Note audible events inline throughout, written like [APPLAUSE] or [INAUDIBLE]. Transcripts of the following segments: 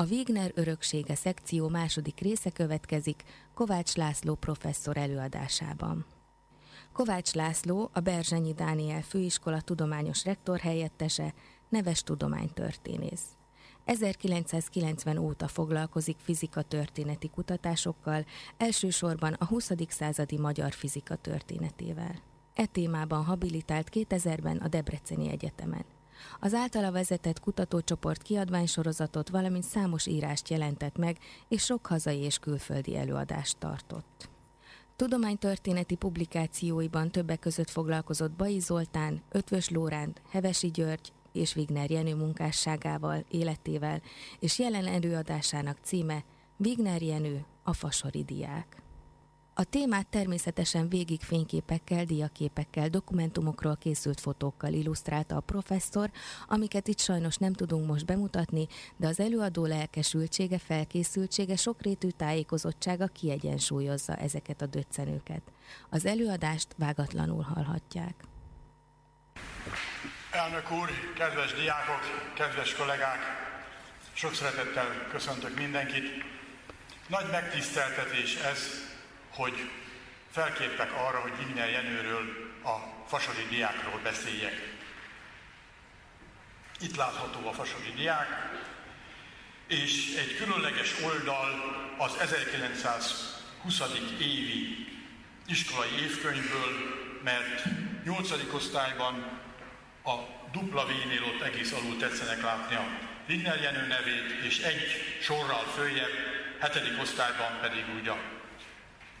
A Wigner öröksége szekció második része következik Kovács László professzor előadásában. Kovács László, a Berzsenyi Dániel Főiskola tudományos rektor helyettese, neves tudománytörténész. 1990 óta foglalkozik fizika történeti kutatásokkal, elsősorban a 20. századi magyar fizika történetével. E témában habilitált 2000-ben a Debreceni Egyetemen. Az általa vezetett kutatócsoport kiadványsorozatot, valamint számos írást jelentett meg, és sok hazai és külföldi előadást tartott. Tudománytörténeti publikációiban többek között foglalkozott Bai Zoltán, Ötvös Lóránt, Hevesi György és Wigner Jenő munkásságával, életével, és jelen előadásának címe Wigner Jenő, a fasori diák. A témát természetesen végig fényképekkel, diaképekkel, dokumentumokról készült fotókkal illusztrálta a professzor, amiket itt sajnos nem tudunk most bemutatni, de az előadó lelkesültsége, felkészültsége, sokrétű tájékozottsága kiegyensúlyozza ezeket a döccenőket. Az előadást vágatlanul hallhatják. Elnök úr, kedves diákok, kedves kollégák, sok szeretettel köszöntök mindenkit. Nagy megtiszteltetés ez, hogy felkértek arra, hogy Igner Jenőről, a fasori diákról beszéljek. Itt látható a fasori diák, és egy különleges oldal az 1920. évi iskolai évkönyvből, mert 8. osztályban a dupla V-nél ott egész alul tetszenek látni a Wigner Jenő nevét, és egy sorral följebb, 7. osztályban pedig úgy a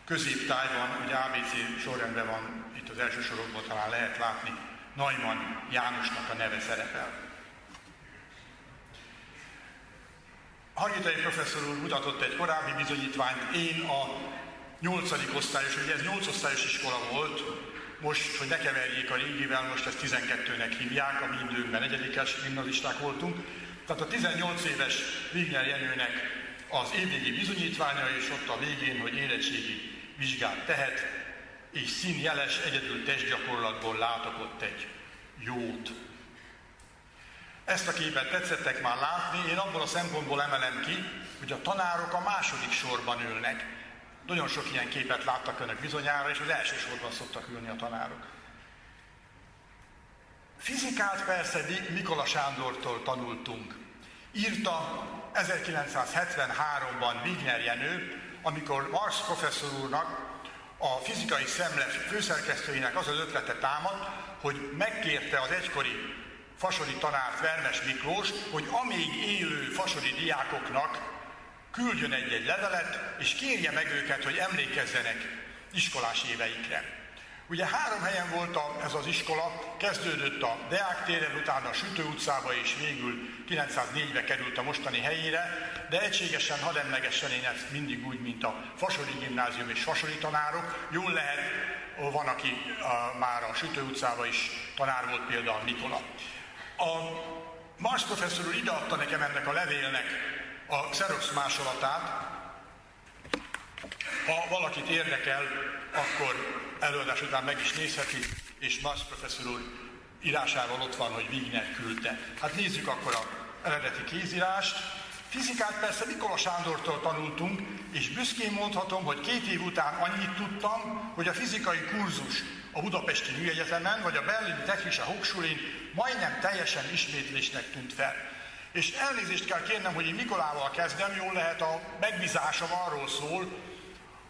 középtájban, ugye ABC sorrendben van, itt az első sorokban talán lehet látni, Neumann Jánosnak a neve szerepel. Hargitai professzor úr mutatott egy korábbi bizonyítványt, én a 8. osztályos, ugye ez 8 osztályos iskola volt, most, hogy ne keverjék a régivel, most ezt 12-nek hívják, a mi időnkben negyedikes gimnazisták voltunk. Tehát a 18 éves Wigner Jenőnek az évvégi bizonyítványa, és ott a végén, hogy érettségi vizsgát tehet, és színjeles egyedül testgyakorlatból látok ott egy jót. Ezt a képet tetszettek már látni, én abból a szempontból emelem ki, hogy a tanárok a második sorban ülnek. Nagyon sok ilyen képet láttak önök bizonyára, és az első sorban szoktak ülni a tanárok. Fizikát persze Mikola Sándortól tanultunk. Írta 1973-ban Wigner Jenő, amikor Marx professzor úrnak, a fizikai szemle főszerkesztőjének az az ötlete támad, hogy megkérte az egykori fasori tanárt Vermes Miklós, hogy amíg élő fasori diákoknak küldjön egy-egy levelet, és kérje meg őket, hogy emlékezzenek iskolás éveikre. Ugye három helyen volt a, ez az iskola, kezdődött a Deák téren, utána a Sütő utcába, és végül 904-be került a mostani helyére, de egységesen, hadd emlegesen én ezt mindig úgy, mint a Fasori gimnázium és Fasori tanárok. Jól lehet, van, aki a, már a Sütő utcába is tanár volt, például Nikola. A Mars professzor úr ideadta nekem ennek a levélnek a Xerox másolatát, ha valakit érdekel, akkor előadás után meg is nézheti, és Mars professzor úr írásával ott van, hogy Wigner küldte. Hát nézzük akkor a eredeti kézírást. Fizikát persze Mikola Sándortól tanultunk, és büszkén mondhatom, hogy két év után annyit tudtam, hogy a fizikai kurzus a Budapesti Műegyetemen, vagy a Berlini Technische Hochschulin majdnem teljesen ismétlésnek tűnt fel. És elnézést kell kérnem, hogy én Mikolával kezdem, jól lehet a megbízásom arról szól,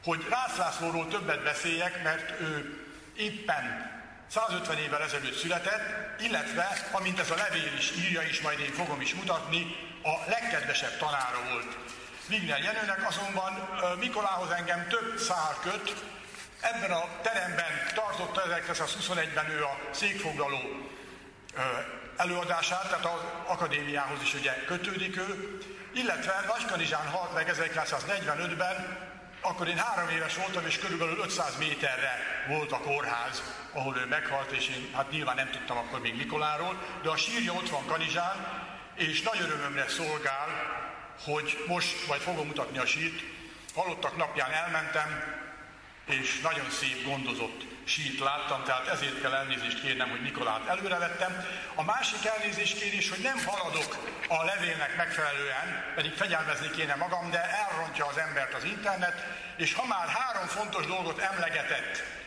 hogy Rász Lászlóról többet beszéljek, mert ő éppen 150 évvel ezelőtt született, illetve, amint ez a levél is írja, és majd én fogom is mutatni, a legkedvesebb tanára volt. Wigner Jenőnek azonban Mikolához engem több szál köt, ebben a teremben tartotta 1921-ben ő a székfoglaló előadását, tehát az akadémiához is ugye kötődik ő, illetve Nagykanizsán halt meg 1945-ben, akkor én három éves voltam, és körülbelül 500 méterre volt a kórház, ahol ő meghalt, és én hát nyilván nem tudtam akkor még Mikoláról, de a sírja ott van Kanizsán, és nagy örömömre szolgál, hogy most majd fogom mutatni a sírt. Halottak napján elmentem, és nagyon szép, gondozott sírt láttam, tehát ezért kell elnézést kérnem, hogy Nikolát előrevettem. A másik elnézést kérés, hogy nem haladok a levélnek megfelelően, pedig fegyelmezni kéne magam, de elrontja az embert az internet, és ha már három fontos dolgot emlegetett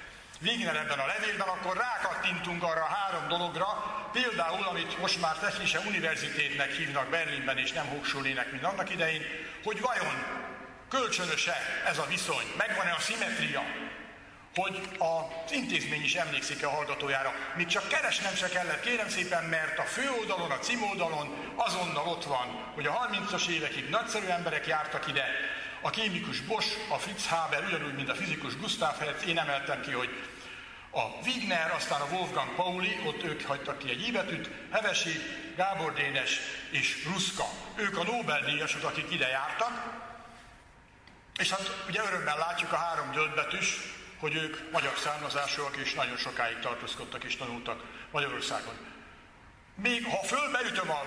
Wigner ebben a levélben, akkor rákattintunk arra a három dologra, például, amit most már Technische Universitétnek hívnak Berlinben, és nem Hochschulének, mint annak idején, hogy vajon kölcsönöse ez a viszony, megvan-e a szimetria, hogy az intézmény is emlékszik a hallgatójára. Még csak keresnem se kellett, kérem szépen, mert a főoldalon, a címoldalon azonnal ott van, hogy a 30-as évekig nagyszerű emberek jártak ide, a kémikus Bosch, a Fritz Haber, ugyanúgy, mint a fizikus Gustav Hertz, én emeltem ki, hogy a Wigner, aztán a Wolfgang Pauli, ott ők hagytak ki egy íbetűt, Hevesi, Gábor Dénes és Ruszka. Ők a Nobel-díjasok, akik ide jártak, és hát ugye örömmel látjuk a három gyöldbetűs, hogy ők magyar származásúak és nagyon sokáig tartózkodtak és tanultak Magyarországon. Még ha fölbeütöm a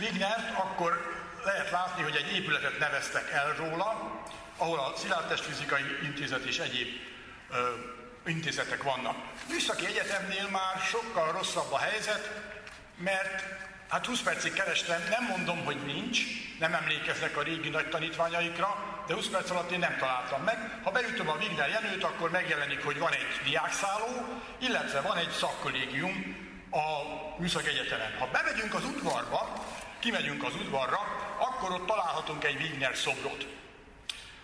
Wignert, akkor lehet látni, hogy egy épületet neveztek el róla, ahol a Szilárdtestfizikai Intézet és egyéb ö, intézetek vannak. Műszaki Egyetemnél már sokkal rosszabb a helyzet, mert hát 20 percig kerestem, nem mondom, hogy nincs, nem emlékeznek a régi nagy tanítványaikra, de 20 perc alatt én nem találtam meg. Ha beütöm a Wigner Jenőt, akkor megjelenik, hogy van egy diákszálló, illetve van egy szakkollégium a Műszaki Egyetemen. Ha bemegyünk az udvarba, kimegyünk az udvarra, akkor ott találhatunk egy Wigner szobrot.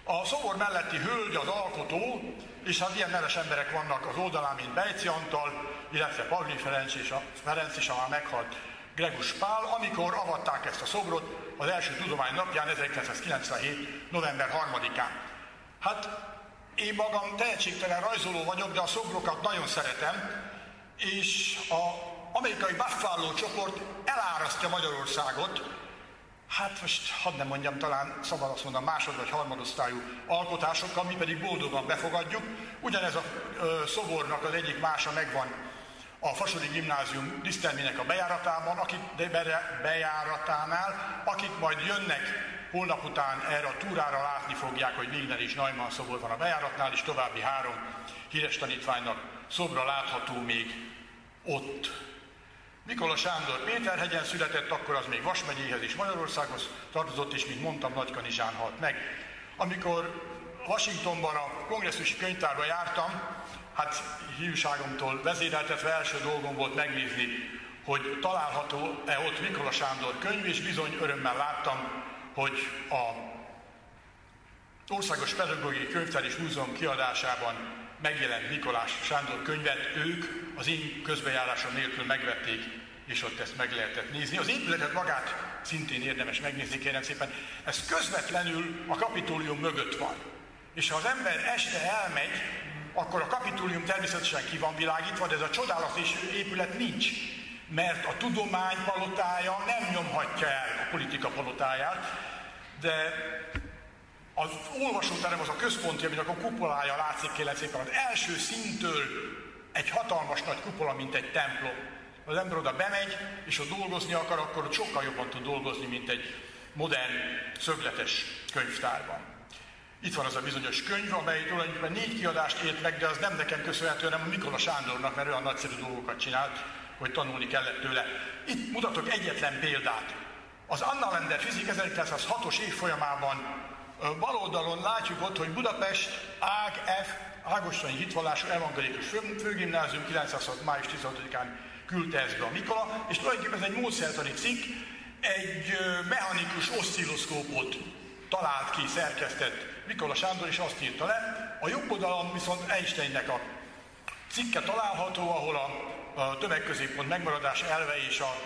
A szobor melletti hölgy az alkotó, és hát ilyen neves emberek vannak az oldalán, mint Bejci Antal, illetve Pavli Ferenc és a Ferenc is, a már meghalt Gregus Pál, amikor avatták ezt a szobrot az első tudomány napján, 1997. november 3-án. Hát én magam tehetségtelen rajzoló vagyok, de a szobrokat nagyon szeretem, és a amerikai Buffalo csoport elárasztja Magyarországot, hát most hadd nem mondjam, talán szabad azt mondani, másod vagy harmadosztályú alkotásokkal, mi pedig boldogan befogadjuk. Ugyanez a ö, szobornak az egyik mása megvan a Fasori Gimnázium disztermének a bejáratában, akik, bejáratánál, akik majd jönnek holnap után erre a túrára látni fogják, hogy Wigner és Neumann szobor van a bejáratnál, és további három híres tanítványnak szobra látható még ott. Mikola Sándor Péterhegyen született, akkor az még Vas megyéhez és Magyarországhoz tartozott, és mint mondtam, Nagykanizsán halt meg. Amikor Washingtonban a kongresszusi könyvtárba jártam, hát hívságomtól vezéreltetve első dolgom volt megnézni, hogy található-e ott Mikola Sándor könyv, és bizony örömmel láttam, hogy a Országos Pedagógiai Könyvtár és Múzeum kiadásában megjelent Mikolás Sándor könyvet, ők az én közbejárásom nélkül megvették, és ott ezt meg lehetett nézni. Az épületet magát szintén érdemes megnézni, kérem szépen. Ez közvetlenül a kapitólium mögött van. És ha az ember este elmegy, akkor a kapitólium természetesen ki van világítva, de ez a csodálatos épület nincs. Mert a tudomány palotája nem nyomhatja el a politika palotáját, de az olvasóterem az a központi, aminek a kupolája látszik kérlek szépen. Az első szintől egy hatalmas nagy kupola, mint egy templom. Az ember oda bemegy, és ha dolgozni akar, akkor sokkal jobban tud dolgozni, mint egy modern, szögletes könyvtárban. Itt van az a bizonyos könyv, amely tulajdonképpen négy kiadást ért meg, de az nem nekem köszönhető, hanem a Mikola Sándornak, mert olyan nagyszerű dolgokat csinált, hogy tanulni kellett tőle. Itt mutatok egyetlen példát. Az Anna Lender fizik 1906-os év folyamában bal oldalon látjuk ott, hogy Budapest Ág F. Ágostani hitvallású evangélikus fő, főgimnázium 906. május 16-án küldte ezt be a Mikola, és tulajdonképpen ez egy módszertani cikk, egy mechanikus oszcilloszkópot talált ki, szerkesztett Mikola Sándor, és azt írta le. A jobb oldalon viszont Einsteinnek a cikke található, ahol a, a tömegközéppont megmaradás elve és a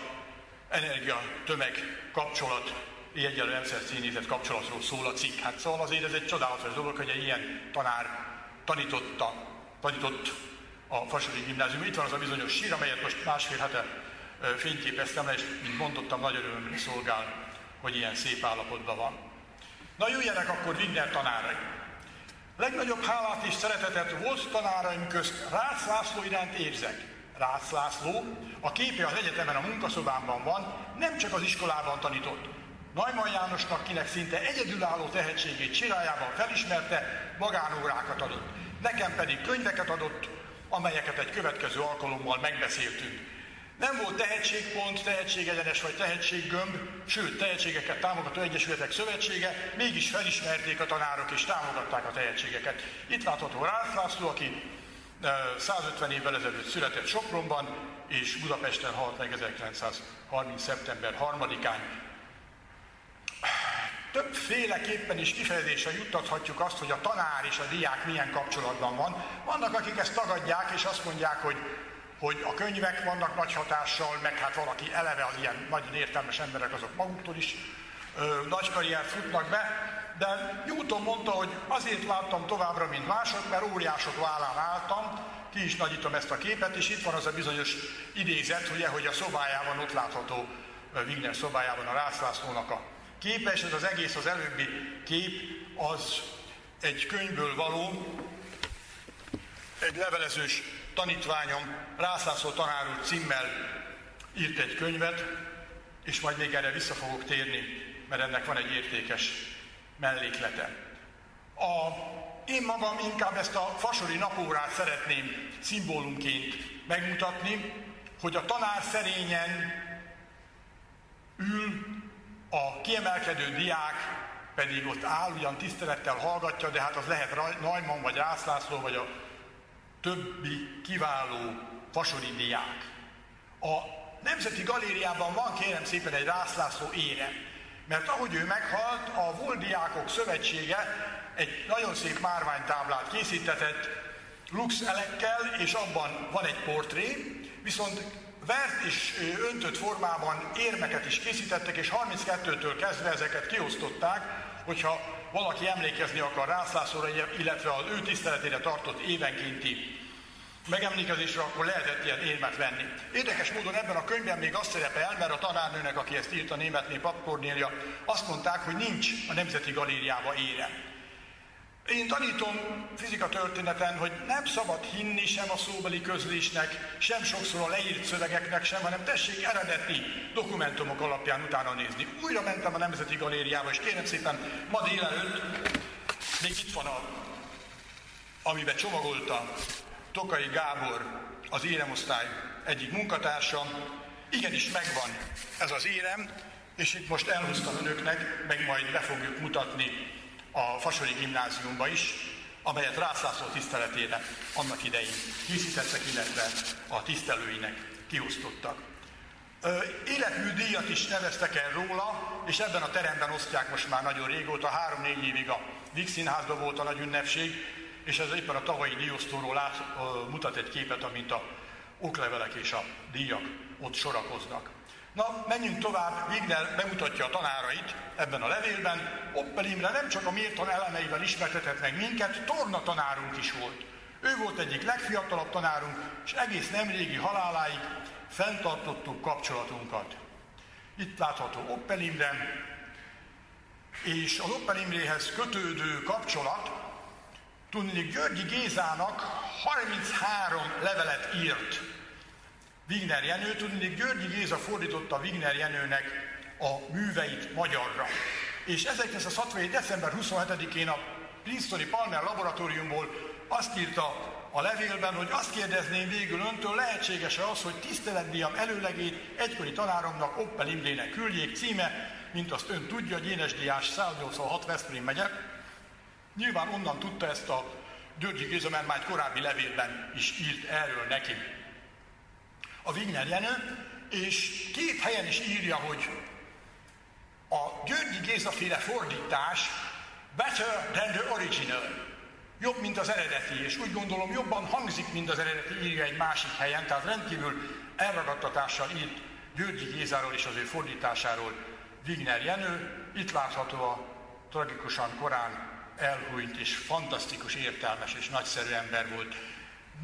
energia-tömeg kapcsolat egyenlő rendszer színészet kapcsolatról szól a cikk. Hát szóval azért ez egy csodálatos dolog, hogy egy ilyen tanár tanította, tanított a Fasori Gimnázium. Itt van az a bizonyos sír, amelyet most másfél hete fényképeztem le, és mint mondottam, nagy örömömre szolgál, hogy ilyen szép állapotban van. Na jöjjenek akkor Wigner tanárai. Legnagyobb hálát és szeretetet volt tanáraim közt Rácz László iránt érzek. Rácz László, a képe az egyetemen a munkaszobámban van, nem csak az iskolában tanított, Najman Jánosnak, kinek szinte egyedülálló tehetségét csirájában felismerte, magánórákat adott. Nekem pedig könyveket adott, amelyeket egy következő alkalommal megbeszéltünk. Nem volt tehetségpont, tehetségegyenes vagy tehetséggömb, sőt, tehetségeket támogató egyesületek szövetsége, mégis felismerték a tanárok és támogatták a tehetségeket. Itt látható Rász László, aki 150 évvel ezelőtt született Sopronban, és Budapesten halt meg 1930. szeptember 3-án. Többféleképpen is kifejezésre juttathatjuk azt, hogy a tanár és a diák milyen kapcsolatban van. Vannak, akik ezt tagadják, és azt mondják, hogy hogy a könyvek vannak nagy hatással, meg hát valaki eleve az ilyen nagyon értelmes emberek azok maguktól is ö, nagy karriert futnak be, de Newton mondta, hogy azért láttam továbbra, mint mások, mert óriások vállán álltam, ki is nagyítom ezt a képet, és itt van az a bizonyos idézet, ugye, hogy a szobájában ott látható, Wigner szobájában a Rászlászlónak a képe, és ez az egész, az előbbi kép, az egy könyvből való, egy levelezős tanítványom, Rászlászló tanár úr címmel írt egy könyvet, és majd még erre vissza fogok térni, mert ennek van egy értékes melléklete. A, én magam inkább ezt a fasori napórát szeretném szimbólumként megmutatni, hogy a tanár szerényen ül, a kiemelkedő diák pedig ott áll, ugyan tisztelettel hallgatja, de hát az lehet Najman, vagy Rászlászló, vagy a többi kiváló fasori diák. A Nemzeti Galériában van kérem szépen egy Rászlászló ére, mert ahogy ő meghalt, a Volt Diákok Szövetsége egy nagyon szép márványtáblát készítetett lux elekkel, és abban van egy portré, viszont vert és öntött formában érmeket is készítettek, és 32-től kezdve ezeket kiosztották, hogyha valaki emlékezni akar Rászlászóra, illetve az ő tiszteletére tartott évenkénti megemlékezésre, akkor lehetett ilyen érmet venni. Érdekes módon ebben a könyvben még azt szerepel, mert a tanárnőnek, aki ezt írt a németné Pap Kornélia, azt mondták, hogy nincs a Nemzeti Galériába ére. Én tanítom fizika történeten, hogy nem szabad hinni sem a szóbeli közlésnek, sem sokszor a leírt szövegeknek sem, hanem tessék eredeti dokumentumok alapján utána nézni. Újra mentem a Nemzeti Galériába, és kérem szépen, ma délelőtt még itt van a, amiben csomagolta Tokai Gábor, az éremosztály egyik munkatársa. Igenis megvan ez az érem, és itt most elhoztam önöknek, meg majd be fogjuk mutatni a Fasori gimnáziumba is, amelyet Rászlászló tiszteletére annak idején készítettek, illetve a tisztelőinek kiosztottak. Életmű díjat is neveztek el róla, és ebben a teremben osztják most már nagyon régóta, három-négy évig a Víg Színházban volt a nagy ünnepség, és ez éppen a tavalyi díjosztóról lát, mutat egy képet, amint a oklevelek és a díjak ott sorakoznak. Na, menjünk tovább, Wigner bemutatja a tanárait ebben a levélben. Oppel Imre nem csak a mértan elemeivel ismertetett meg minket, torna tanárunk is volt. Ő volt egyik legfiatalabb tanárunk, és egész nemrégi haláláig fenntartottuk kapcsolatunkat. Itt látható Oppel Imre, és az Oppel Imréhez kötődő kapcsolat, tudni, Györgyi Gézának 33 levelet írt Wigner Jenő, tudni, Györgyi Géza fordította Wigner Jenőnek a műveit magyarra. És 1961. december 27-én a Princetoni Palmer laboratóriumból azt írta a levélben, hogy azt kérdezném végül öntől, lehetséges-e az, hogy tiszteletdiam előlegét egykori tanáromnak Oppel Imrének küldjék címe, mint azt ön tudja, Gyénes Diás 186 Veszprém megye. Nyilván onnan tudta ezt a Györgyi Géza, mert már egy korábbi levélben is írt erről neki a Wigner Jenő, és két helyen is írja, hogy a Györgyi Géza féle fordítás better than the original. Jobb, mint az eredeti, és úgy gondolom jobban hangzik, mint az eredeti, írja egy másik helyen, tehát rendkívül elragadtatással írt Györgyi Gézáról és az ő fordításáról Wigner Jenő. Itt látható a tragikusan korán elhúnyt és fantasztikus, értelmes és nagyszerű ember volt.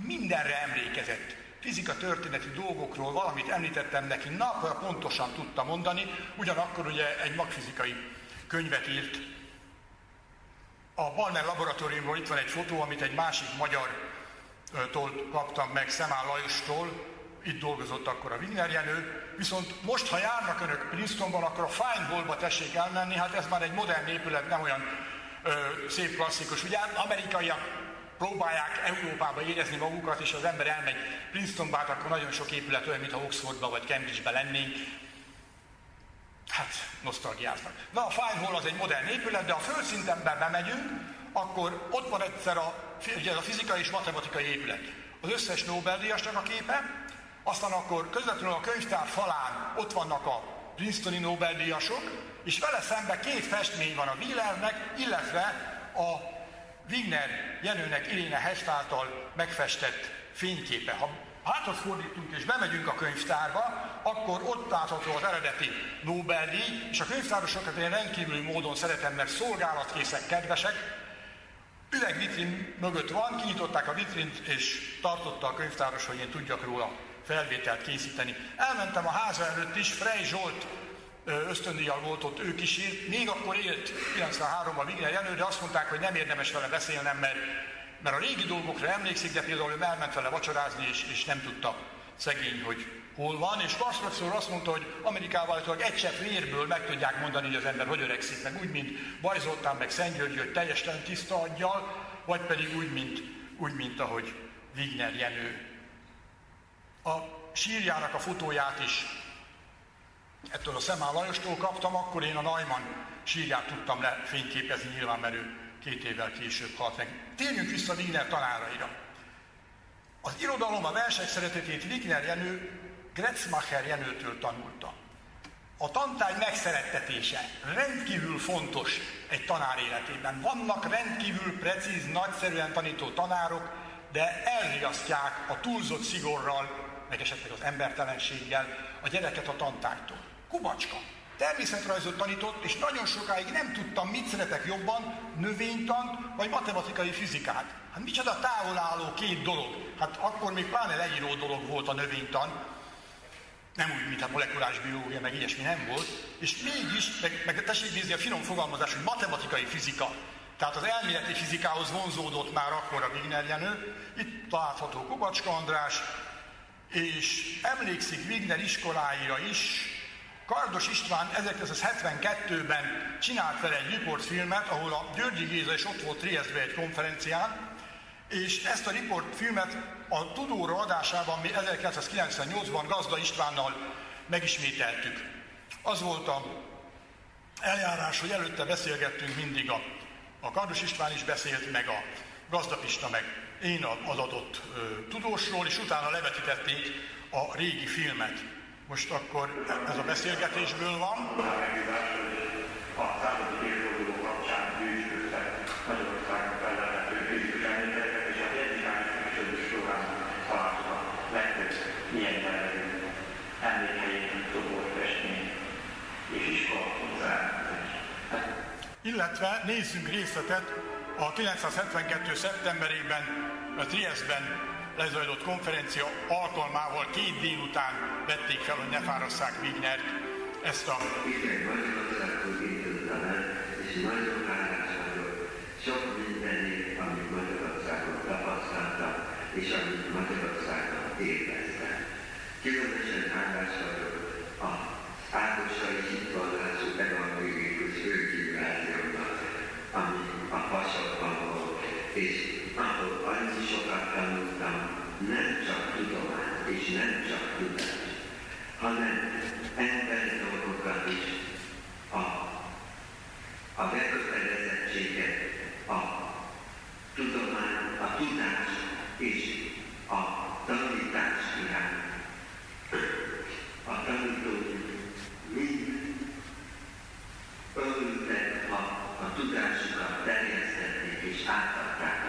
Mindenre emlékezett, fizika történeti dolgokról valamit említettem neki, na, akkor pontosan tudta mondani, ugyanakkor ugye egy magfizikai könyvet írt. A Balmer laboratóriumból itt van egy fotó, amit egy másik magyar tól kaptam meg, Szemán Lajostól, itt dolgozott akkor a Wigner Jenő, viszont most, ha járnak önök Princetonban, akkor a Fine Hallba tessék elmenni, hát ez már egy modern épület, nem olyan ö, szép klasszikus. Ugye amerikaiak próbálják Európába érezni magukat, és az ember elmegy Princetonba, hát akkor nagyon sok épület olyan, mintha Oxfordba vagy Cambridgebe lennénk. Hát, nosztalgiáznak. Na, a Fine Hall az egy modern épület, de a földszinten bemegyünk, akkor ott van egyszer a, ugye a fizikai és matematikai épület. Az összes Nobel-díjasnak a képe, aztán akkor közvetlenül a könyvtár falán ott vannak a Princetoni Nobel-díjasok, és vele szemben két festmény van a Wielernek, illetve a Wigner Jenőnek Iréne Hest által megfestett fényképe. Ha hátat fordítunk és bemegyünk a könyvtárba, akkor ott látható az eredeti Nobel-díj, és a könyvtárosokat én rendkívüli módon szeretem, mert szolgálatkészek, kedvesek. Üvegvitrin mögött van, kinyitották a vitrint, és tartotta a könyvtáros, hogy én tudjak róla felvételt készíteni. Elmentem a háza előtt is, Frey Zsolt ösztöndíjjal volt ott, ő kísért, még akkor élt 93-ban Wigner Jenő, de azt mondták, hogy nem érdemes vele beszélnem, mert, mert a régi dolgokra emlékszik, de például ő elment vele vacsorázni, és, és nem tudta szegény, hogy hol van, és Kars professzor azt mondta, hogy Amerikával egy csepp vérből meg tudják mondani, hogy az ember hogy öregszik, meg úgy, mint Bajzoltán, meg Szent György, hogy teljesen tiszta aggyal, vagy pedig úgy, mint, úgy, mint ahogy Wigner Jenő. A sírjának a fotóját is ettől a Szemál Lajostól kaptam, akkor én a Najman sírját tudtam lefényképezni nyilván, mert ő két évvel később halt meg. Térjünk vissza Wigner tanáraira. Az irodalom a versek szeretetét Wigner Jenő Gretzmacher Jenőtől tanulta. A tantárgy megszerettetése rendkívül fontos egy tanár életében. Vannak rendkívül precíz, nagyszerűen tanító tanárok, de elriasztják a túlzott szigorral, meg esetleg az embertelenséggel a gyereket a tantártól. Kubacska. Természetrajzot tanított, és nagyon sokáig nem tudtam, mit szeretek jobban, növénytant vagy matematikai fizikát. Hát micsoda távolálló két dolog. Hát akkor még pláne leíró dolog volt a növénytan, nem úgy, mint a molekulás biológia, meg ilyesmi nem volt, és mégis, meg, meg tessék nézni a finom fogalmazás, hogy matematikai fizika, tehát az elméleti fizikához vonzódott már akkor a Wigner Jenő, itt található Kubacska András, és emlékszik Wigner iskoláira is, Kardos István 1972-ben csinált fel egy riportfilmet, ahol a Györgyi Géza is ott volt Triestbe egy konferencián, és ezt a riportfilmet a Tudóra adásában mi 1998-ban Gazda Istvánnal megismételtük. Az volt a eljárás, hogy előtte beszélgettünk mindig a, a Kardos István is beszélt, meg a Gazda Pista, meg én az adott ö, tudósról, és utána levetítették a régi filmet. Most akkor ez a beszélgetésből van. Illetve nézzünk részletet a 972. szeptemberében a Triestben lezajlott konferencia alkalmával két délután vették fel, hogy ne fárasszák Wigner ezt a... sok mindenért, amit Magyarországon tapasztaltam, és amit Magyarországon éreztem. Különösen hálás vagyok a Ágosai hitvallású evangélikus főgimnáziumnak, ami a Pasokban volt, és ahol annyi sokat tanultam, nem csak tudományt és nem csak tudást, hanem emberi dolgokat is, a, a bekötelezettséget, a tudomány, a tudás és a tanítás iránt. A tanítók mind örültek, ha a tudásukat terjesztették és átadták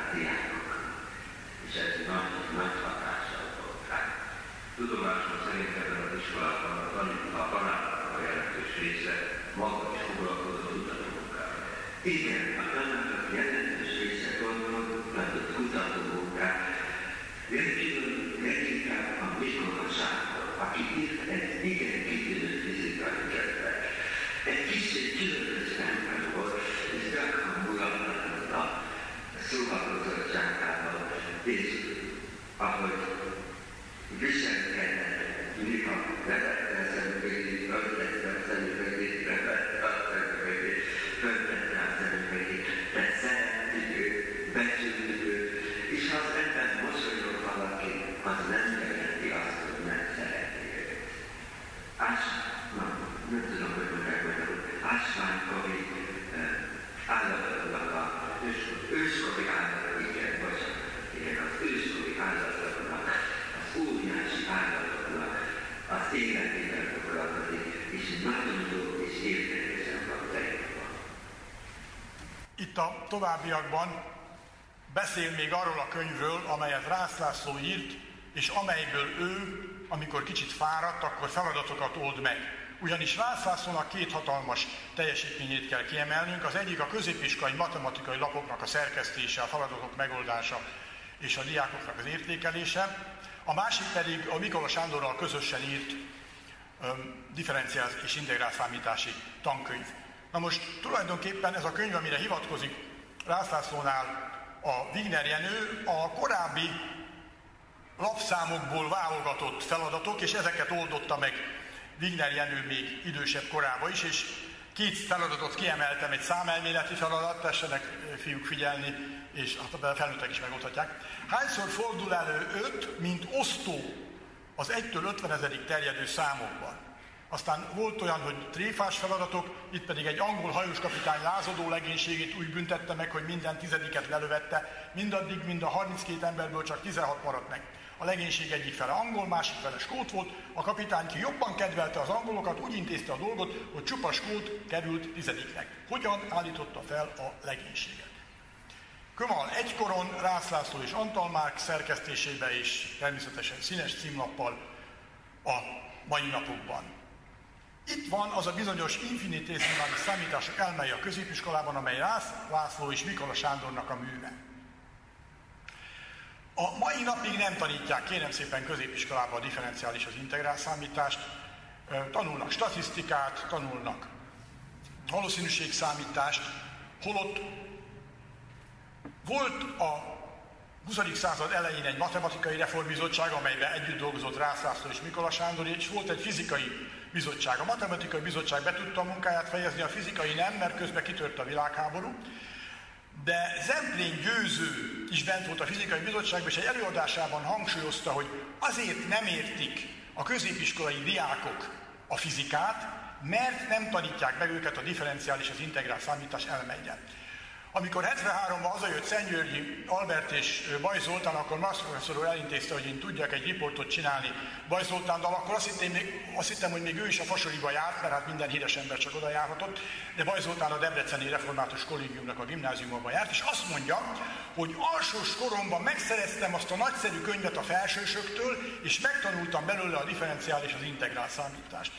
ez nagy, nagy hatással volt rá. Tudomásom szerint ebben az iskolában a, tanít, a tanárnak a jelentős része maga is foglalkozott kutatómunkával. Igen, a tanárnak jelentős része gondolkodott kutatómunkát, leginkább a Mikola Sándor, aki írt egy igen kitűnő fizikai könyvet. Egy kicsit különböző ember volt, és gyakran mulathatott a szórakozottságával és ahogy viselkedett nem tudom, hogy mondják magyarul, ásványkavi állatoknak a őskori állatok, igen, bocsánat, igen, az őskori állatoknak, az óriási állatoknak az életében foglalkozik, és nagyon jó és érdekesen van Itt a továbbiakban beszél még arról a könyvről, amelyet Rász László írt, és amelyből ő, amikor kicsit fáradt, akkor feladatokat old meg. Ugyanis Rász Lászlónak két hatalmas teljesítményét kell kiemelnünk. Az egyik a középiskolai matematikai lapoknak a szerkesztése, a feladatok megoldása és a diákoknak az értékelése. A másik pedig a Mikola Sándorral közösen írt um, differenciált és integrált számítási tankönyv. Na most tulajdonképpen ez a könyv, amire hivatkozik Rász Lászlónál a Wigner Jenő, a korábbi lapszámokból válogatott feladatok, és ezeket oldotta meg Wigner Jenő még idősebb korában is, és két feladatot kiemeltem, egy számelméleti feladat, tessenek fiúk figyelni, és hát a felnőttek is megoldhatják. Hányszor fordul elő 5, mint osztó az 1-től 50 terjedő számokban? Aztán volt olyan, hogy tréfás feladatok, itt pedig egy angol hajóskapitány lázadó legénységét úgy büntette meg, hogy minden tizediket lelövette, mindaddig, mind a 32 emberből csak 16 maradt meg. A legénység egyik fele angol, másik fele skót volt, a kapitány, ki jobban kedvelte az angolokat, úgy intézte a dolgot, hogy csupa skót került tizediknek. Hogyan állította fel a legénységet? Kömal egykoron Rász László és Antal Márk szerkesztésébe és természetesen színes címlappal a mai napokban. Itt van az a bizonyos infinitészimális számítások elmei a középiskolában, amely Rász László és Mikola Sándornak a műve. A mai napig nem tanítják, kérem szépen középiskolában a differenciális az integrál számítást, tanulnak statisztikát, tanulnak valószínűségszámítást, holott volt a 20. század elején egy matematikai reformbizottság, amelyben együtt dolgozott Rászászló és Mikola Sándor, és volt egy fizikai bizottság. A matematikai bizottság be tudta a munkáját fejezni, a fizikai nem, mert közben kitört a világháború, de Zemplén győző is bent volt a fizikai bizottságban, és egy előadásában hangsúlyozta, hogy azért nem értik a középiskolai diákok a fizikát, mert nem tanítják meg őket a differenciális, az integrál számítás elmegyen. Amikor 73-ban hazajött Szentgyörgyi Albert és Baj Zoltán, akkor Marx professzor elintézte, hogy én tudjak egy riportot csinálni Baj Zoltándal, akkor azt hittem, még, azt hittem, hogy még ő is a Fasoriba járt, mert hát minden híres ember csak oda járhatott, de Baj Zoltán a Debreceni Református Kollégiumnak a gimnáziumban járt, és azt mondja, hogy alsós koromban megszereztem azt a nagyszerű könyvet a felsősöktől, és megtanultam belőle a differenciális az integrál számítást.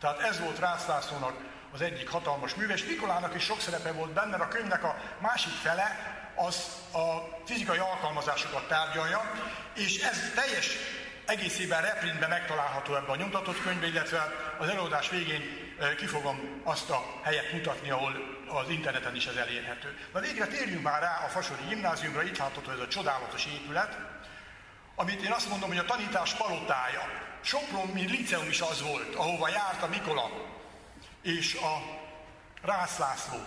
Tehát ez volt Rászlászónak az egyik hatalmas műves. Mikolának is sok szerepe volt benne, mert a könyvnek a másik fele az a fizikai alkalmazásokat tárgyalja, és ez teljes egészében reprintben megtalálható ebben a nyomtatott könyvben, illetve az előadás végén eh, ki fogom azt a helyet mutatni, ahol az interneten is ez elérhető. Na végre térjünk már rá a Fasori gimnáziumra, itt látható ez a csodálatos épület, amit én azt mondom, hogy a tanítás palotája. Sopron, mint liceum is az volt, ahova járt a Mikola és a Rász László,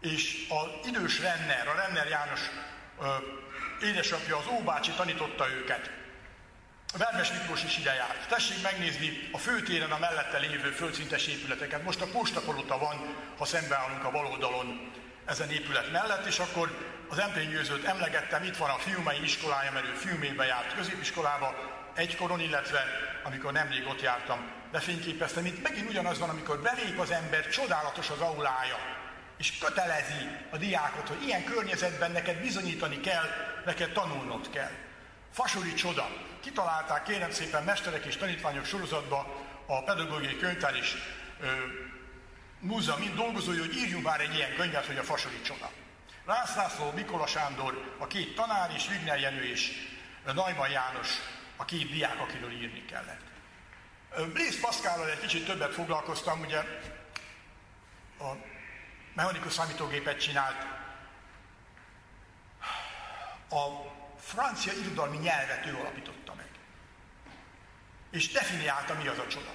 és az idős Renner, a Renner János ö, édesapja, az Óbácsi tanította őket. Vermes Miklós is ide járt. Tessék megnézni a főtéren a mellette lévő földszintes épületeket. Most a postapolota van, ha szembeállunk a bal oldalon ezen épület mellett, és akkor az Empén Győzőt emlegettem, itt van a fiumai iskolája, mert ő fiumébe járt középiskolába, egykoron, illetve amikor nemrég ott jártam, lefényképeztem, itt megint ugyanaz van, amikor belép az ember, csodálatos az aulája, és kötelezi a diákot, hogy ilyen környezetben neked bizonyítani kell, neked tanulnod kell. Fasori csoda. Kitalálták kérem szépen mesterek és tanítványok sorozatba a pedagógiai könyvtár és ö, múzeum mind dolgozói, hogy írjunk már egy ilyen könyvet, hogy a Fasori csoda. Rász László, Mikola Sándor, a két tanár és Vigner Jenő és Najman János, a két diák, akiről írni kellett. Blaise Pascalral egy kicsit többet foglalkoztam, ugye a mechanikus számítógépet csinált, a francia irodalmi nyelvet ő alapította meg. És definiálta, mi az a csoda.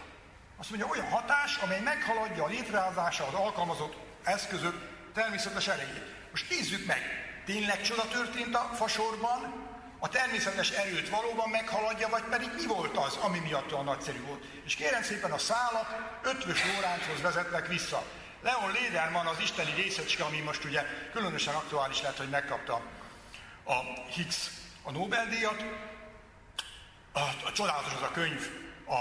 Azt mondja, olyan hatás, amely meghaladja a létrehozása az alkalmazott eszközök természetes erejét. Most nézzük meg, tényleg csoda történt a fasorban, a természetes erőt valóban meghaladja, vagy pedig mi volt az, ami miatt olyan nagyszerű volt. És kérem szépen a szálak ötvös óránchoz vezetnek vissza. Leon Lederman az isteni részecske, ami most ugye különösen aktuális lehet, hogy megkapta a Higgs a Nobel-díjat. A, a csodálatos az a könyv, a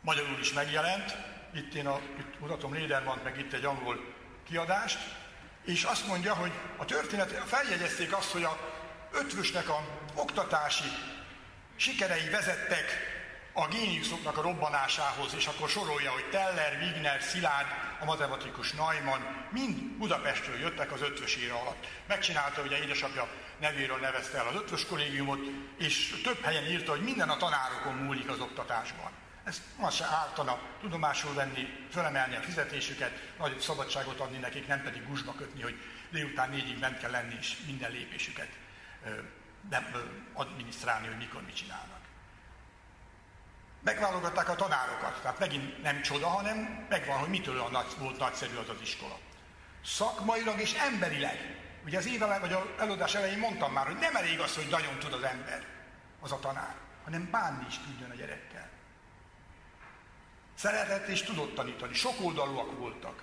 magyarul is megjelent. Itt én a, itt mutatom Lederman, meg itt egy angol kiadást. És azt mondja, hogy a történet, feljegyezték azt, hogy a ötvösnek a oktatási sikerei vezettek a géniuszoknak a robbanásához, és akkor sorolja, hogy Teller, Wigner, Szilárd, a matematikus Neumann, mind Budapestről jöttek az ötvös éra alatt. Megcsinálta, ugye édesapja nevéről nevezte el az ötvös kollégiumot, és több helyen írta, hogy minden a tanárokon múlik az oktatásban. Ezt ma se ártana tudomásul venni, fölemelni a fizetésüket, nagyobb szabadságot adni nekik, nem pedig gusba kötni, hogy délután négyig bent kell lenni, és minden lépésüket adminisztrálni, hogy mikor mit csinálnak. Megválogatták a tanárokat, tehát megint nem csoda, hanem megvan, hogy mitől olyan nagy, volt nagyszerű az az iskola. Szakmailag és emberileg. Ugye az éve vagy az előadás elején mondtam már, hogy nem elég az, hogy nagyon tud az ember, az a tanár, hanem bánni is tudjon a gyerekkel. Szeretett és tudott tanítani, sokoldalúak voltak.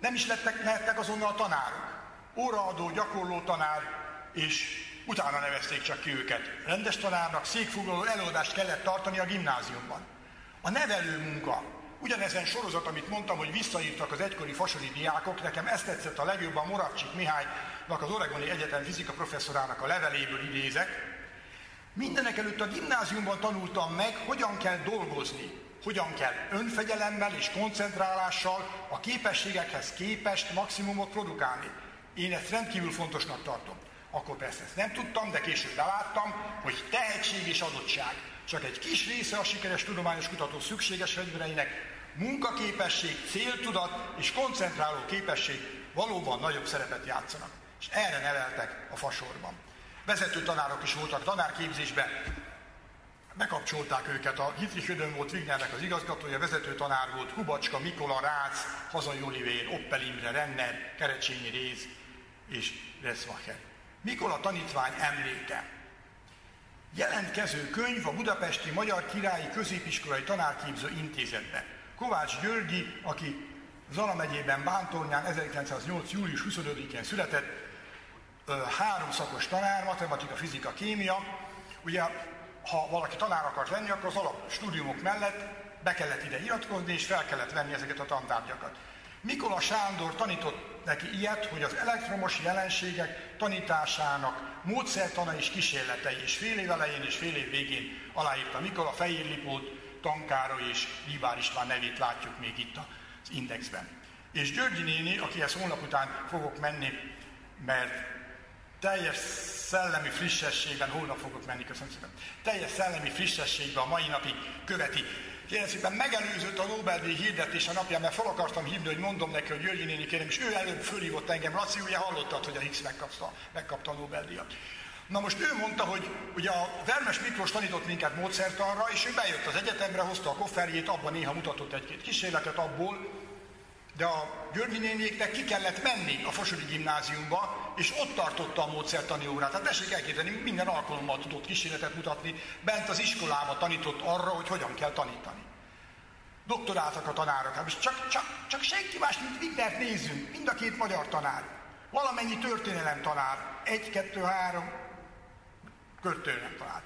Nem is lettek, lehettek azonnal a tanárok. Óraadó, gyakorló tanár, és utána nevezték csak ki őket. Rendes tanárnak székfoglaló előadást kellett tartani a gimnáziumban. A nevelő munka, ugyanezen sorozat, amit mondtam, hogy visszaírtak az egykori fasori diákok, nekem ezt tetszett a legjobban Moravcsik Mihálynak, az Oregoni Egyetem fizika professzorának a leveléből idézek. Mindenek előtt a gimnáziumban tanultam meg, hogyan kell dolgozni, hogyan kell önfegyelemmel és koncentrálással a képességekhez képest maximumot produkálni. Én ezt rendkívül fontosnak tartom. Akkor persze ezt nem tudtam, de később beláttam, hogy tehetség és adottság csak egy kis része a sikeres tudományos kutató szükséges fegyvereinek, munkaképesség, céltudat és koncentráló képesség valóban nagyobb szerepet játszanak. És erre neveltek a fasorban. Vezető tanárok is voltak tanárképzésben, bekapcsolták őket. A Hitrich Ödön volt Wignernek az igazgatója, vezető tanár volt Kubacska, Mikola, Rácz, Hazai Olivér, Oppel Imre, Renner, Kerecsényi Réz és Reszmacher. Mikola tanítvány emléke. Jelentkező könyv a Budapesti Magyar Királyi Középiskolai Tanárképző Intézetbe. Kovács Györgyi, aki Zala megyében Bántornyán 1908. július 25-én született, három szakos tanár, matematika, fizika, kémia. Ugye, ha valaki tanár akart lenni, akkor az alap stúdiumok mellett be kellett ide iratkozni, és fel kellett venni ezeket a tantárgyakat. Mikola Sándor tanított neki ilyet, hogy az elektromos jelenségek tanításának módszertana és kísérletei, és fél év elején és fél év végén aláírta. Mikola Fehér Lipót, Tankára és Libár István nevét látjuk még itt az indexben. És Györgyi néni, akihez holnap után fogok menni, mert teljes szellemi frissességben, holnap fogok menni, köszönöm szépen, teljes szellemi frissességben a mai napig követi Kérem szépen megelőzött a Nobel-díj hirdetés a napján, mert fel akartam hívni, hogy mondom neki, hogy Györgyi néni kérem, és ő előbb fölhívott engem. Laci, ugye hallottad, hogy a Higgs megkapta, megkapta a Nobel-díjat. Na most ő mondta, hogy ugye a Vermes Miklós tanított minket módszertanra, és ő bejött az egyetemre, hozta a kofferjét, abban néha mutatott egy-két kísérletet abból, de a Györgyi néniéknek ki kellett menni a Fosodi gimnáziumba, és ott tartotta a módszertani órát. Tehát tessék elképzelni, minden alkalommal tudott kísérletet mutatni, bent az iskolába tanított arra, hogy hogyan kell tanítani. Doktoráltak a tanárok, hát csak, csak, csak senki más, mint Wignert nézzünk, mind a két magyar tanár. Valamennyi történelem tanár, egy, kettő, három, történelem tanár.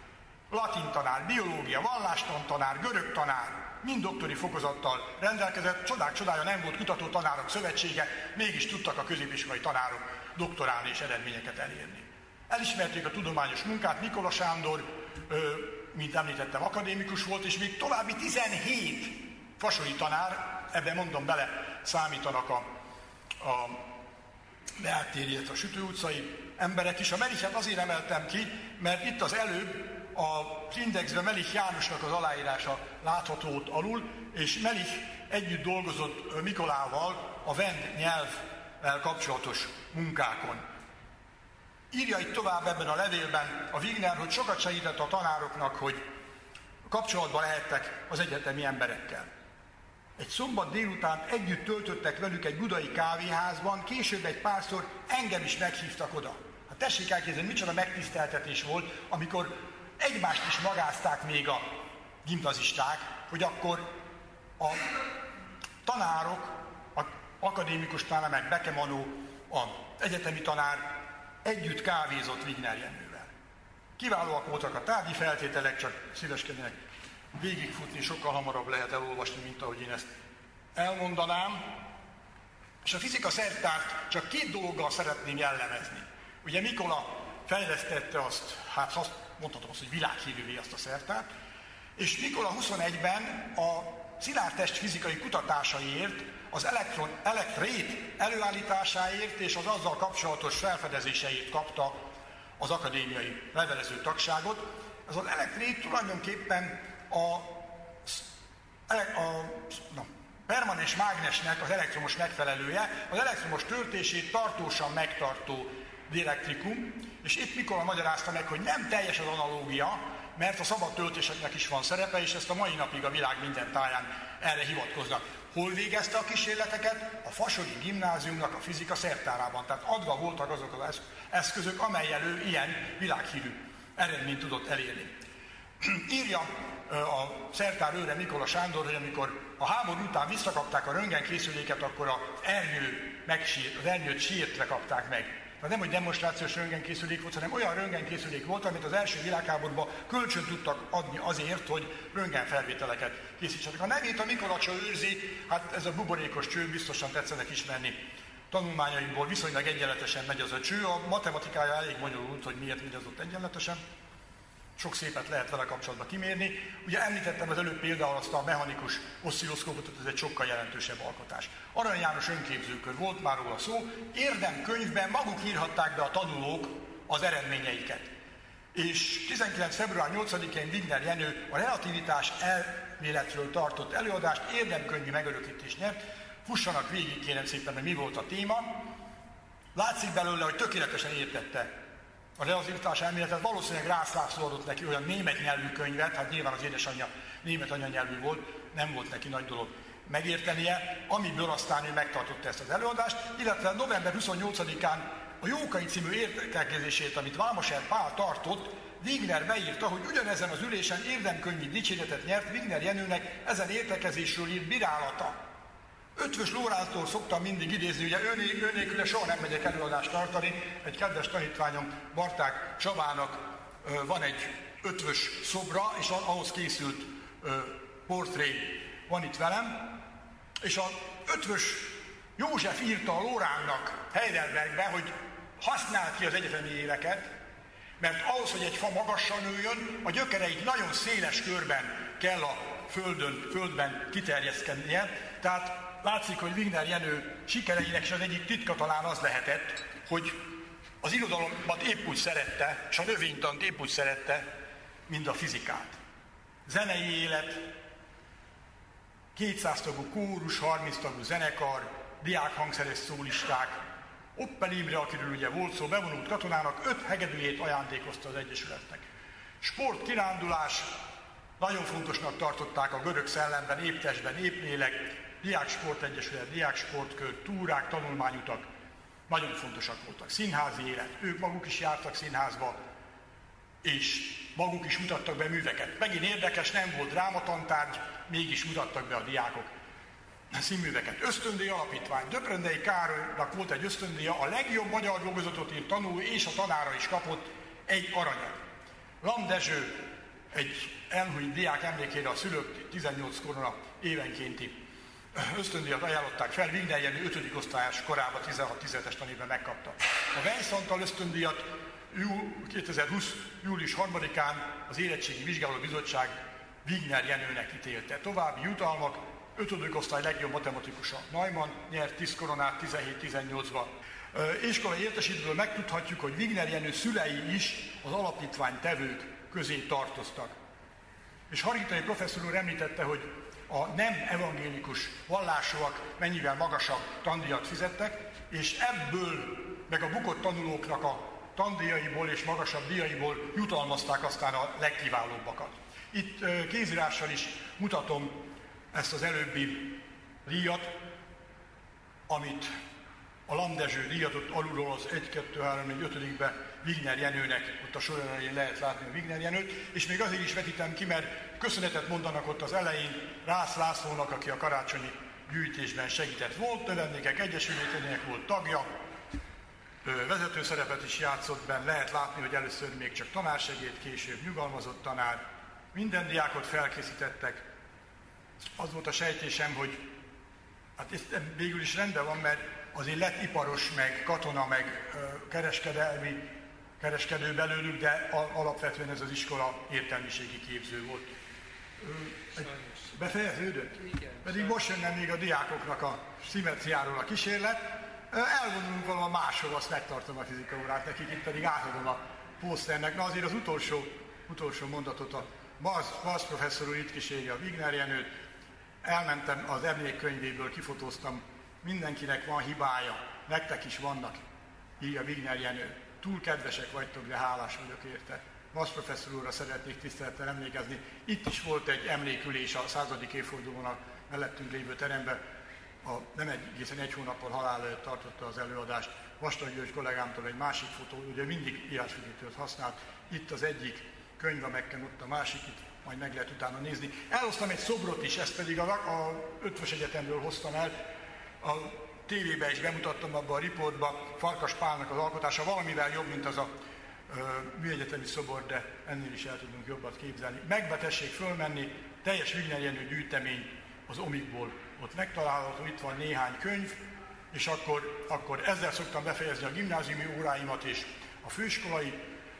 Latin tanár, biológia, vallástan tanár, görög tanár, mind doktori fokozattal rendelkezett, csodák csodája nem volt kutató tanárok szövetsége, mégis tudtak a középiskolai tanárok doktorálni és eredményeket elérni. Elismerték a tudományos munkát, Nikola Sándor, mint említettem, akadémikus volt, és még további 17 fasori tanár, ebben mondom bele, számítanak a, a Beátéri, a Sütő utcai emberek is. A Melichet azért emeltem ki, mert itt az előbb a indexben Melich Jánosnak az aláírása látható ott alul, és Melich együtt dolgozott Mikolával a Vend nyelvvel kapcsolatos munkákon. Írja itt tovább ebben a levélben a Wigner, hogy sokat segített a tanároknak, hogy kapcsolatban lehettek az egyetemi emberekkel. Egy szombat délután együtt töltöttek velük egy budai kávéházban, később egy párszor engem is meghívtak oda. Hát tessék elképzelni, micsoda megtiszteltetés volt, amikor egymást is magázták még a gimnazisták, hogy akkor a tanárok, a akadémikus tanár, meg Bekemanó, az egyetemi tanár együtt kávézott Wigner Jenővel. Kiválóak voltak a tárgyi feltételek, csak szíveskedjenek végigfutni, sokkal hamarabb lehet elolvasni, mint ahogy én ezt elmondanám. És a fizika szertárt csak két dologgal szeretném jellemezni. Ugye Mikola fejlesztette azt, hát mondhatom azt, hogy világhírűvé azt a szertárt, és Nikola 21-ben a szilárdtest fizikai kutatásaiért, az elektron, elektrét előállításáért és az azzal kapcsolatos felfedezéseért kapta az akadémiai levelező tagságot. Ez az elektrét tulajdonképpen a, a, a na, permanens mágnesnek az elektromos megfelelője, az elektromos töltését tartósan megtartó dielektrikum, és itt Mikola magyarázta meg, hogy nem teljes az analógia, mert a szabad töltéseknek is van szerepe, és ezt a mai napig a világ minden táján erre hivatkoznak. Hol végezte a kísérleteket? A Fasori Gimnáziumnak a fizika szertárában. Tehát adva voltak azok az eszközök, amelyel ő ilyen világhírű eredményt tudott elérni. [CLEARS THROAT] Írja a szertár őre Mikola Sándor, hogy amikor a háború után visszakapták a röntgenkészüléket, akkor az ernyő megsírt, az ernyőt sírtre kapták meg. Tehát nem, hogy demonstrációs röntgenkészülék volt, hanem olyan röntgenkészülék volt, amit az első világháborúban kölcsön tudtak adni azért, hogy röntgenfelvételeket készítsenek. A nevét a Mikolacsa őrzi, hát ez a buborékos cső biztosan tetszenek ismerni tanulmányaimból viszonylag egyenletesen megy az a cső, a matematikája elég bonyolult, hogy miért megy az ott egyenletesen sok szépet lehet vele kapcsolatban kimérni. Ugye említettem az előbb például azt a mechanikus oszcilloszkópot, ez egy sokkal jelentősebb alkotás. Arany János önképzőkör volt már róla szó, érdemkönyvben maguk írhatták be a tanulók az eredményeiket. És 19. február 8-én Wigner Jenő a relativitás elméletről tartott előadást érdemkönyvi megörökítést nyert. Fussanak végig kérem szépen, hogy mi volt a téma. Látszik belőle, hogy tökéletesen értette a relativitás elméletet valószínűleg Rász László neki olyan német nyelvű könyvet, hát nyilván az édesanyja német anyanyelvű volt, nem volt neki nagy dolog megértenie, amiből aztán ő megtartotta ezt az előadást, illetve november 28-án a Jókai című értekezését, amit Vámoser Pál tartott, Wigner beírta, hogy ugyanezen az ülésen érdemkönyvi dicséretet nyert Wigner Jenőnek ezen értekezésről írt bírálata. Ötvös Lórától szoktam mindig idézni, ugye ő, ő nélküle soha nem megyek előadást tartani. Egy kedves tanítványom Barták Csabának van egy ötvös szobra, és ahhoz készült portré van itt velem. És a ötvös József írta a Lóránnak Heidelbergbe, hogy használt ki az egyetemi éveket, mert ahhoz, hogy egy fa magassan nőjön, a gyökereit nagyon széles körben kell a földön, földben kiterjeszkednie, tehát látszik, hogy Wigner Jenő sikereinek is az egyik titka talán az lehetett, hogy az irodalomat épp úgy szerette, és a növénytant épp úgy szerette, mint a fizikát. Zenei élet, 200 tagú kórus, 30 tagú zenekar, diákhangszeres szólisták, Oppel Imre, akiről ugye volt szó, bevonult katonának öt hegedűjét ajándékozta az Egyesületnek. Sport, kirándulás, nagyon fontosnak tartották a görög szellemben, épp testben, Diáksport Egyesület, Diáksportkör, túrák, tanulmányutak nagyon fontosak voltak. Színházi élet, ők maguk is jártak színházba, és maguk is mutattak be műveket. Megint érdekes, nem volt drámatantárgy, mégis mutattak be a diákok színműveket. Ösztöndíj alapítvány. Döbrendei Károlynak volt egy ösztöndíja, a legjobb magyar dolgozatot írt tanuló és a tanára is kapott egy aranyat. Lam Dezső, egy elhúnyt diák emlékére a szülők 18 korona évenkénti ösztöndíjat ajánlották fel, minden Jenő 5. osztályos korában 16-17-es tanévben megkapta. A Weissantal ösztöndíjat 2020. július 3-án az Érettségi Vizsgáló Bizottság Wigner Jenőnek ítélte. További jutalmak, 5. osztály legjobb matematikusa Neumann nyert 10 koronát 17-18-ban. Iskolai értesítőből megtudhatjuk, hogy Wigner Jenő szülei is az alapítvány tevők közé tartoztak. És Haritai professzor úr említette, hogy a nem evangélikus vallásúak mennyivel magasabb tandíjat fizettek, és ebből, meg a bukott tanulóknak a tandíjaiból és magasabb díjaiból jutalmazták aztán a legkiválóbbakat. Itt kézírással is mutatom ezt az előbbi díjat, amit a Landezső díjatott alulról az 1, 2, 3, 4, 5 be Wigner Jenőnek, ott a sor elején lehet látni a Wigner Jenőt, és még azért is vetítem ki, mert köszönetet mondanak ott az elején Rász Lászlónak, aki a karácsonyi gyűjtésben segített. Volt növendékek egyesületének volt tagja, vezető szerepet is játszott benne, lehet látni, hogy először még csak tanársegéd, később nyugalmazott tanár. Minden diákot felkészítettek. Az volt a sejtésem, hogy hát ez végül is rendben van, mert azért lett iparos, meg katona, meg kereskedelmi kereskedő belőlük, de alapvetően ez az iskola értelmiségi képző volt. Befejeződött? Igen. Pedig most jönne még a diákoknak a szimetriáról a kísérlet. Elvonulunk valahol máshol, azt megtartom a fizika órát nekik, itt pedig átadom a pószternek. Na azért az utolsó, utolsó mondatot a Baz, professzor úr itt kíséri a Wigner Jenőt. Elmentem az emlékkönyvéből, kifotóztam, mindenkinek van hibája, nektek is vannak, így a Wigner Jenő. Túl kedvesek vagytok, de hálás vagyok érte. Vasz professzor úrra szeretnék tisztelettel emlékezni. Itt is volt egy emlékülés a századik évfordulón a mellettünk lévő teremben. A, nem egy, egészen egy hónappal halál előtt tartotta az előadást. Vastag György kollégámtól egy másik fotó, ugye mindig írásfigítőt használt. Itt az egyik könyv a Mekken, ott a másik, itt majd meg lehet utána nézni. Elhoztam egy szobrot is, ezt pedig a, a Ötvös Egyetemről hoztam el. A tévébe is bemutattam abba a riportba, Farkas Pálnak az alkotása valamivel jobb, mint az a műegyetemi szobor, de ennél is el tudunk jobbat képzelni. Megbetessék fölmenni, teljes Wigner gyűjtemény az Omikból ott megtalálható, itt van néhány könyv, és akkor, akkor ezzel szoktam befejezni a gimnáziumi óráimat és a főiskolai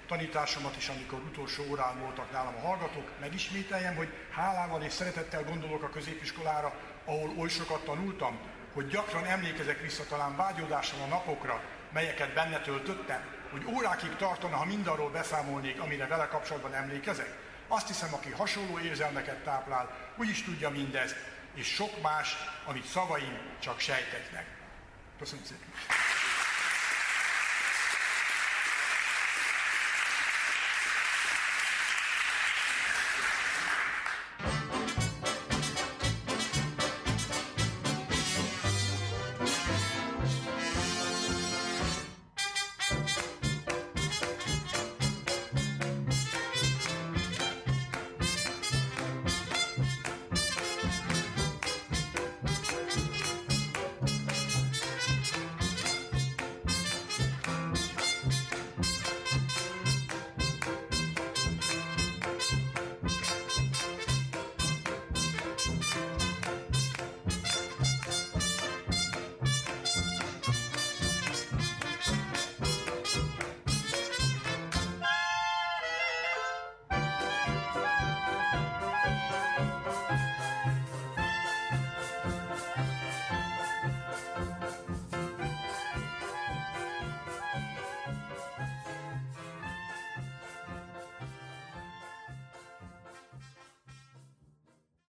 tanításomat is, amikor utolsó órán voltak nálam a hallgatók, megismételjem, hogy hálával és szeretettel gondolok a középiskolára, ahol oly sokat tanultam, hogy gyakran emlékezek vissza talán vágyódással a napokra, melyeket benne töltöttem, hogy órákig tartana, ha mindarról beszámolnék, amire vele kapcsolatban emlékezek. Azt hiszem, aki hasonló érzelmeket táplál, úgy is tudja mindezt, és sok más, amit szavaim csak sejtetnek. Köszönöm szépen!